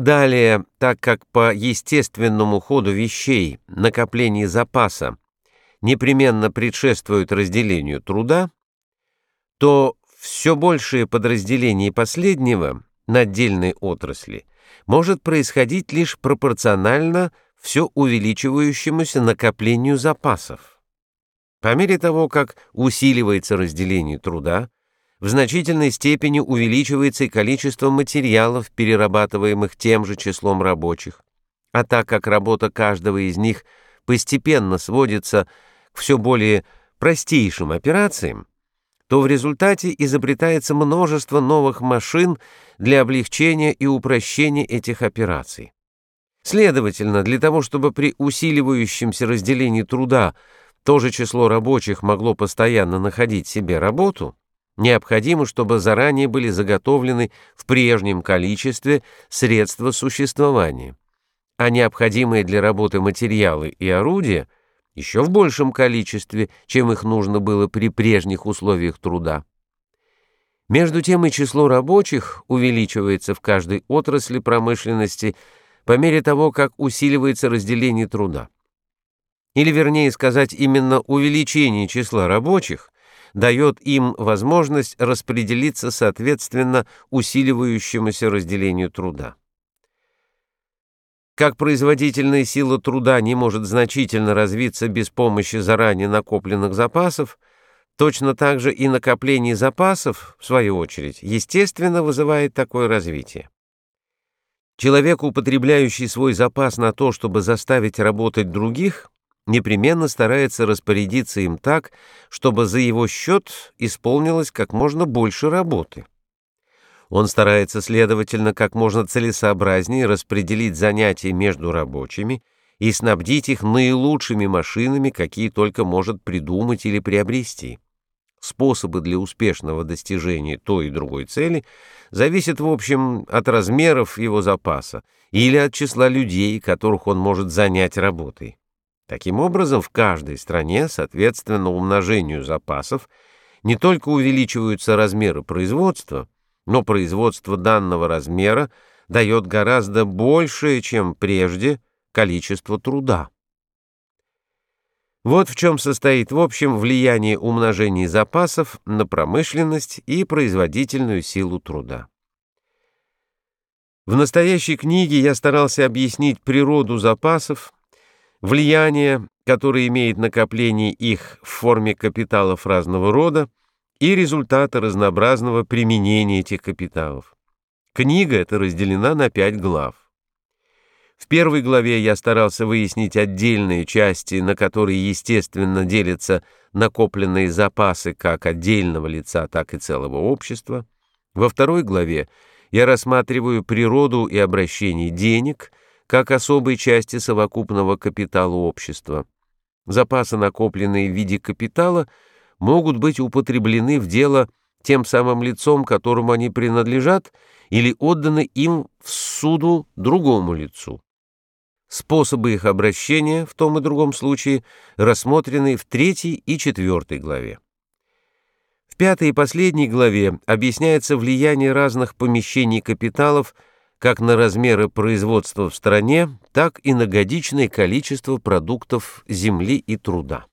Далее, так как по естественному ходу вещей накопление запаса непременно предшествует разделению труда, то все большее подразделение последнего на отдельные отрасли может происходить лишь пропорционально все увеличивающемуся накоплению запасов. По мере того, как усиливается разделение труда, в значительной степени увеличивается и количество материалов, перерабатываемых тем же числом рабочих. А так как работа каждого из них постепенно сводится к все более простейшим операциям, то в результате изобретается множество новых машин для облегчения и упрощения этих операций. Следовательно, для того, чтобы при усиливающемся разделении труда то же число рабочих могло постоянно находить себе работу, необходимо, чтобы заранее были заготовлены в прежнем количестве средства существования, а необходимые для работы материалы и орудия еще в большем количестве, чем их нужно было при прежних условиях труда. Между тем и число рабочих увеличивается в каждой отрасли промышленности по мере того, как усиливается разделение труда. Или, вернее сказать, именно увеличение числа рабочих дает им возможность распределиться соответственно усиливающемуся разделению труда. Как производительная сила труда не может значительно развиться без помощи заранее накопленных запасов, точно так же и накопление запасов, в свою очередь, естественно вызывает такое развитие. Человек, употребляющий свой запас на то, чтобы заставить работать других, непременно старается распорядиться им так, чтобы за его счет исполнилось как можно больше работы. Он старается, следовательно, как можно целесообразнее распределить занятия между рабочими и снабдить их наилучшими машинами, какие только может придумать или приобрести. Способы для успешного достижения той и другой цели зависят, в общем, от размеров его запаса или от числа людей, которых он может занять работой. Таким образом, в каждой стране, соответственно умножению запасов, не только увеличиваются размеры производства, но производство данного размера дает гораздо большее, чем прежде, количество труда. Вот в чем состоит в общем влияние умножения запасов на промышленность и производительную силу труда. В настоящей книге я старался объяснить природу запасов, влияние, которое имеет накопление их в форме капиталов разного рода, и результаты разнообразного применения этих капиталов. Книга эта разделена на пять глав. В первой главе я старался выяснить отдельные части, на которые, естественно, делятся накопленные запасы как отдельного лица, так и целого общества. Во второй главе я рассматриваю природу и обращение денег как особой части совокупного капитала общества. Запасы, накопленные в виде капитала, могут быть употреблены в дело тем самым лицом, которому они принадлежат, или отданы им в суду другому лицу. Способы их обращения в том и другом случае рассмотрены в третьей и четвертой главе. В пятой и последней главе объясняется влияние разных помещений капиталов как на размеры производства в стране, так и на годичное количество продуктов земли и труда.